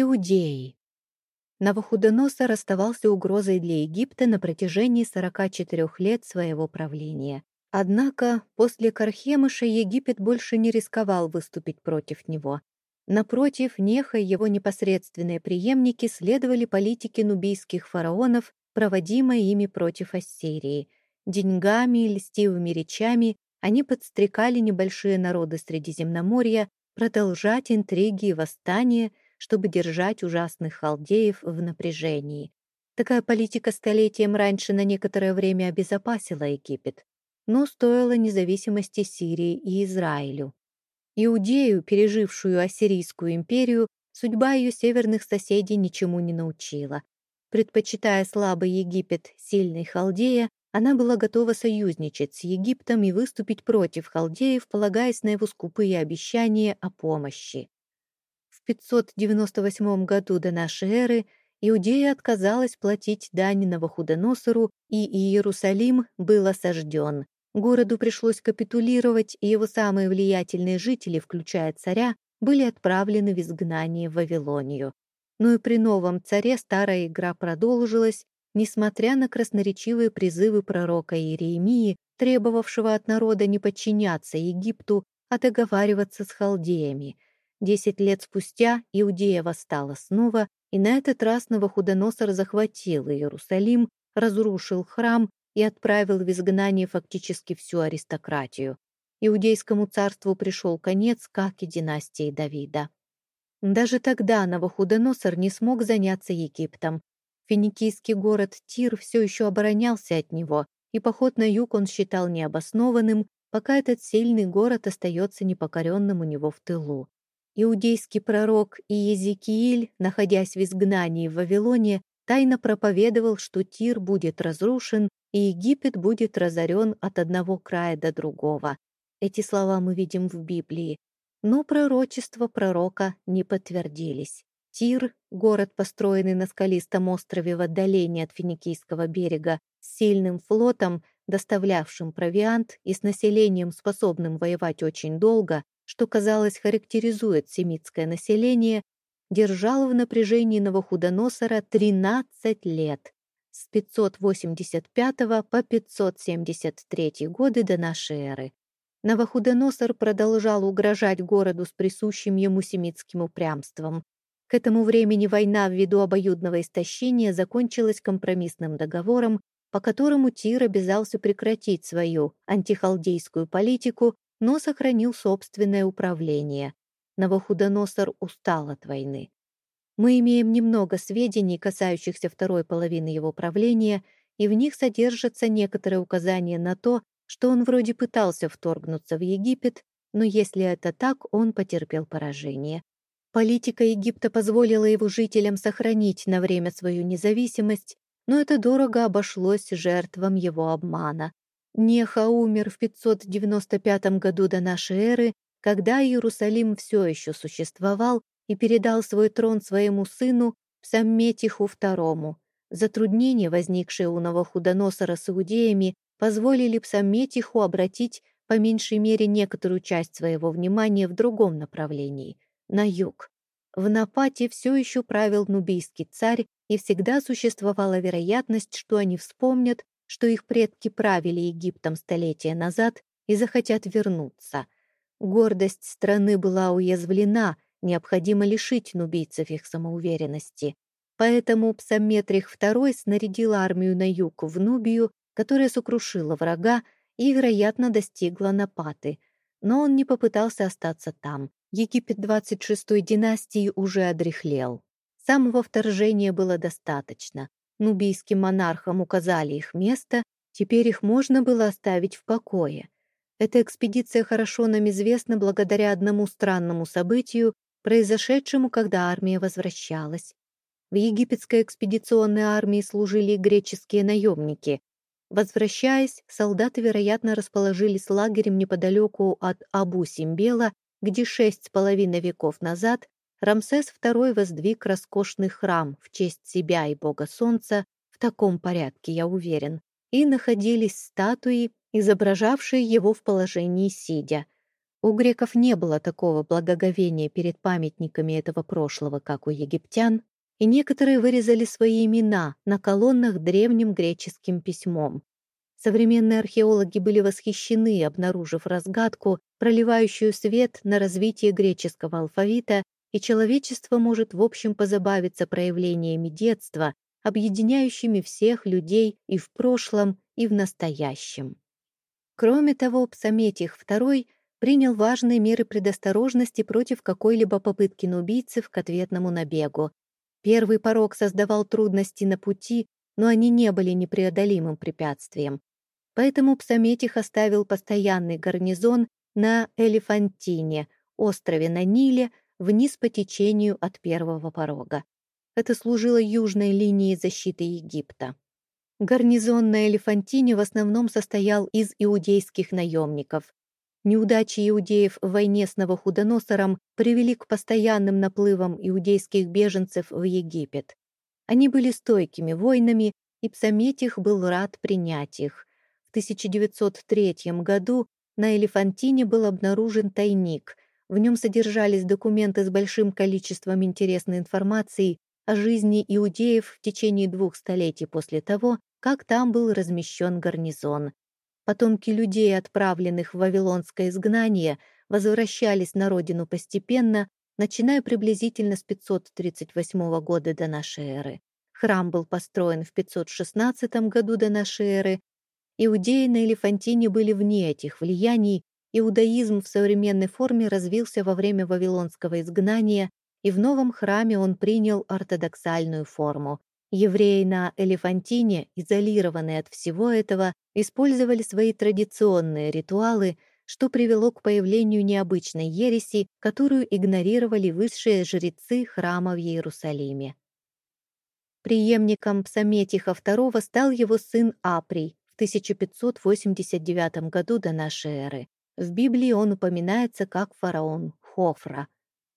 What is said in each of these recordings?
Иудеи. Навуходоносор оставался угрозой для Египта на протяжении 44 лет своего правления. Однако после Кархемыша Египет больше не рисковал выступить против него. Напротив, Неха и его непосредственные преемники следовали политике нубийских фараонов, проводимой ими против Ассирии. Деньгами и льстивыми речами они подстрекали небольшие народы Средиземноморья продолжать интриги и восстания – чтобы держать ужасных халдеев в напряжении. Такая политика столетием раньше на некоторое время обезопасила Египет, но стоила независимости Сирии и Израилю. Иудею, пережившую Ассирийскую империю, судьба ее северных соседей ничему не научила. Предпочитая слабый Египет сильной Халдея, она была готова союзничать с Египтом и выступить против халдеев, полагаясь на его скупые обещания о помощи. 598 году до нашей эры Иудея отказалась платить дань Навуходоносору, и Иерусалим был осажден. Городу пришлось капитулировать, и его самые влиятельные жители, включая царя, были отправлены в изгнание в Вавилонию. Но и при новом царе старая игра продолжилась, несмотря на красноречивые призывы пророка Иеремии, требовавшего от народа не подчиняться Египту, а договариваться с халдеями. Десять лет спустя Иудея восстала снова, и на этот раз Новохудоносор захватил Иерусалим, разрушил храм и отправил в изгнание фактически всю аристократию. Иудейскому царству пришел конец, как и династии Давида. Даже тогда Новохудоносор не смог заняться Египтом. Финикийский город Тир все еще оборонялся от него, и поход на юг он считал необоснованным, пока этот сильный город остается непокоренным у него в тылу. Иудейский пророк Иезекииль, находясь в изгнании в Вавилоне, тайно проповедовал, что Тир будет разрушен и Египет будет разорен от одного края до другого. Эти слова мы видим в Библии. Но пророчества пророка не подтвердились. Тир, город, построенный на скалистом острове в отдалении от Финикийского берега, с сильным флотом, доставлявшим провиант и с населением, способным воевать очень долго, что, казалось, характеризует семитское население, держал в напряжении Новохудоносора 13 лет, с 585 по 573 годы до нашей эры. Новохудоносор продолжал угрожать городу с присущим ему семитским упрямством. К этому времени война ввиду обоюдного истощения закончилась компромиссным договором, по которому Тир обязался прекратить свою антихалдейскую политику но сохранил собственное управление. Новохудоносор устал от войны. Мы имеем немного сведений, касающихся второй половины его правления, и в них содержатся некоторые указания на то, что он вроде пытался вторгнуться в Египет, но если это так, он потерпел поражение. Политика Египта позволила его жителям сохранить на время свою независимость, но это дорого обошлось жертвам его обмана. Неха умер в 595 году до нашей эры, когда Иерусалим все еще существовал и передал свой трон своему сыну Псамметиху II. Затруднения, возникшие у Новохудоносора с иудеями, позволили Псамметиху обратить по меньшей мере некоторую часть своего внимания в другом направлении — на юг. В Напате все еще правил нубийский царь, и всегда существовала вероятность, что они вспомнят что их предки правили Египтом столетия назад и захотят вернуться. Гордость страны была уязвлена, необходимо лишить нубийцев их самоуверенности. Поэтому Псаметрих II снарядил армию на юг в Нубию, которая сокрушила врага и, вероятно, достигла Напаты. Но он не попытался остаться там. Египет 26-й династии уже одряхлел. Самого вторжения было достаточно. Нубийским монархам указали их место, теперь их можно было оставить в покое. Эта экспедиция хорошо нам известна благодаря одному странному событию, произошедшему, когда армия возвращалась. В египетской экспедиционной армии служили греческие наемники. Возвращаясь, солдаты, вероятно, расположились лагерем неподалеку от Абу-Симбела, где шесть с половиной веков назад Рамсес II воздвиг роскошный храм в честь себя и бога солнца, в таком порядке, я уверен, и находились статуи, изображавшие его в положении сидя. У греков не было такого благоговения перед памятниками этого прошлого, как у египтян, и некоторые вырезали свои имена на колоннах древним греческим письмом. Современные археологи были восхищены, обнаружив разгадку, проливающую свет на развитие греческого алфавита, и человечество может в общем позабавиться проявлениями детства, объединяющими всех людей и в прошлом, и в настоящем. Кроме того, Псаметих II принял важные меры предосторожности против какой-либо попытки нубийцев к ответному набегу. Первый порог создавал трудности на пути, но они не были непреодолимым препятствием. Поэтому Псаметих оставил постоянный гарнизон на Элефантине, острове на Ниле, вниз по течению от первого порога. Это служило южной линией защиты Египта. Гарнизон на Элефантине в основном состоял из иудейских наемников. Неудачи иудеев в войне с Новохудоносором привели к постоянным наплывам иудейских беженцев в Египет. Они были стойкими воинами, и Псаметих был рад принять их. В 1903 году на Элефантине был обнаружен тайник. В нем содержались документы с большим количеством интересной информации о жизни иудеев в течение двух столетий после того, как там был размещен гарнизон. Потомки людей, отправленных в Вавилонское изгнание, возвращались на родину постепенно, начиная приблизительно с 538 года до нашей эры. Храм был построен в 516 году до нашей эры. Иудеи на Элефантине были вне этих влияний, иудаизм в современной форме развился во время Вавилонского изгнания, и в новом храме он принял ортодоксальную форму. Евреи на Элефантине, изолированные от всего этого, использовали свои традиционные ритуалы, что привело к появлению необычной ереси, которую игнорировали высшие жрецы храма в Иерусалиме. Приемником Псаметиха II стал его сын Априй в 1589 году до нашей эры. В Библии он упоминается как фараон Хофра.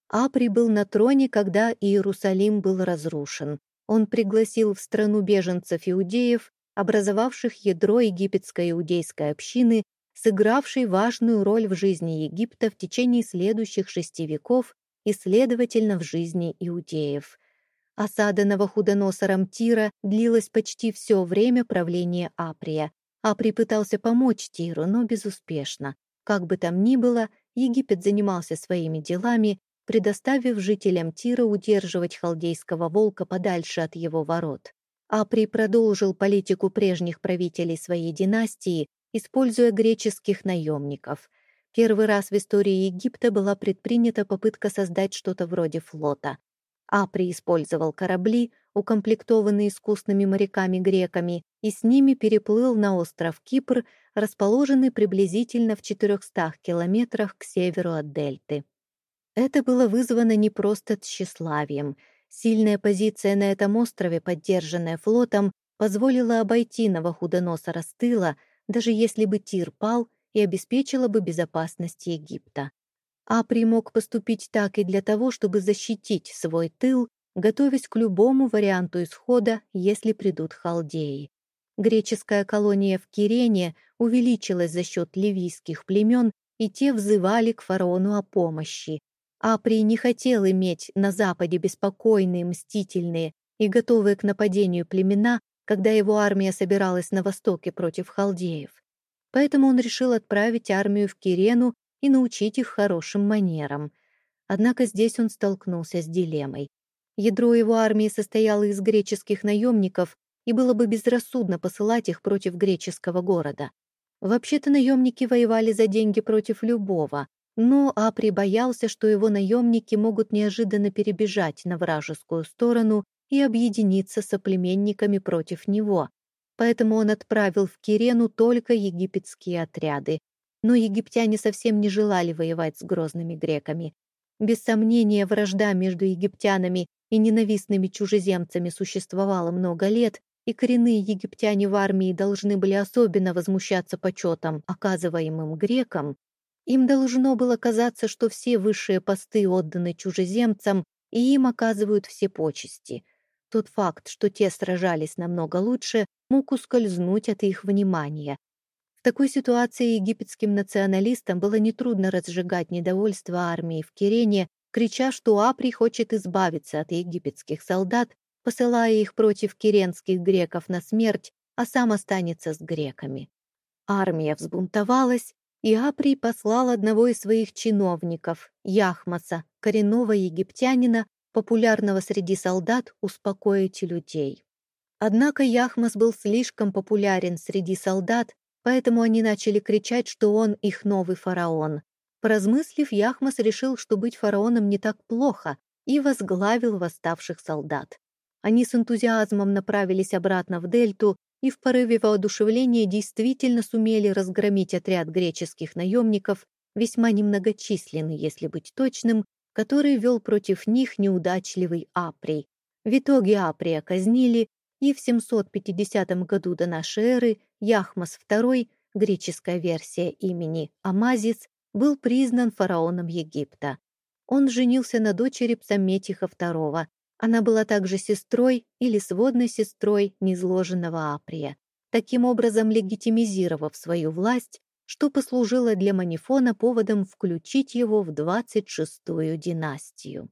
Априй был на троне, когда Иерусалим был разрушен он пригласил в страну беженцев иудеев, образовавших ядро египетской иудейской общины, сыгравшей важную роль в жизни Египта в течение следующих шести веков и, следовательно, в жизни иудеев. Осада Новохудоносором Тира длилась почти все время правления Априя. Априй пытался помочь Тиру, но безуспешно. Как бы там ни было, Египет занимался своими делами, предоставив жителям Тира удерживать халдейского волка подальше от его ворот. Апри продолжил политику прежних правителей своей династии, используя греческих наемников. Первый раз в истории Египта была предпринята попытка создать что-то вроде флота. Апри использовал корабли, укомплектованные искусными моряками-греками, и с ними переплыл на остров Кипр, расположенный приблизительно в 400 километрах к северу от Дельты. Это было вызвано не просто тщеславием. Сильная позиция на этом острове, поддержанная флотом, позволила обойти Новохудоносора с тыла, даже если бы Тир пал и обеспечила бы безопасность Египта. Апри мог поступить так и для того, чтобы защитить свой тыл, готовясь к любому варианту исхода, если придут халдеи. Греческая колония в Кирене увеличилась за счет ливийских племен, и те взывали к фараону о помощи. Апри не хотел иметь на Западе беспокойные, мстительные и готовые к нападению племена, когда его армия собиралась на востоке против халдеев. Поэтому он решил отправить армию в Кирену и научить их хорошим манерам. Однако здесь он столкнулся с дилеммой. Ядро его армии состояло из греческих наемников, и было бы безрассудно посылать их против греческого города. Вообще-то наемники воевали за деньги против любого, но Апри боялся, что его наемники могут неожиданно перебежать на вражескую сторону и объединиться с соплеменниками против него. Поэтому он отправил в Кирену только египетские отряды. Но египтяне совсем не желали воевать с грозными греками. Без сомнения, вражда между египтянами и ненавистными чужеземцами существовала много лет, и коренные египтяне в армии должны были особенно возмущаться почетом, оказываемым грекам, им должно было казаться, что все высшие посты отданы чужеземцам, и им оказывают все почести. Тот факт, что те сражались намного лучше, мог ускользнуть от их внимания. Такой ситуации египетским националистам было нетрудно разжигать недовольство армии в Кирене, крича, что Апри хочет избавиться от египетских солдат, посылая их против киренских греков на смерть, а сам останется с греками. Армия взбунтовалась, и Априй послал одного из своих чиновников, Яхмаса, коренного египтянина, популярного среди солдат, успокоить людей. Однако Яхмас был слишком популярен среди солдат, поэтому они начали кричать, что он их новый фараон. Поразмыслив, Яхмас решил, что быть фараоном не так плохо, и возглавил восставших солдат. Они с энтузиазмом направились обратно в Дельту и в порыве воодушевления действительно сумели разгромить отряд греческих наемников, весьма немногочисленный, если быть точным, который вел против них неудачливый Априй. В итоге Априя казнили, и в 750 году до нашей эры Яхмас II, греческая версия имени Амазис, был признан фараоном Египта. Он женился на дочери Псаметиха II, она была также сестрой или сводной сестрой незложенного Априя, таким образом легитимизировав свою власть, что послужило для Манифона поводом включить его в 26-ю династию.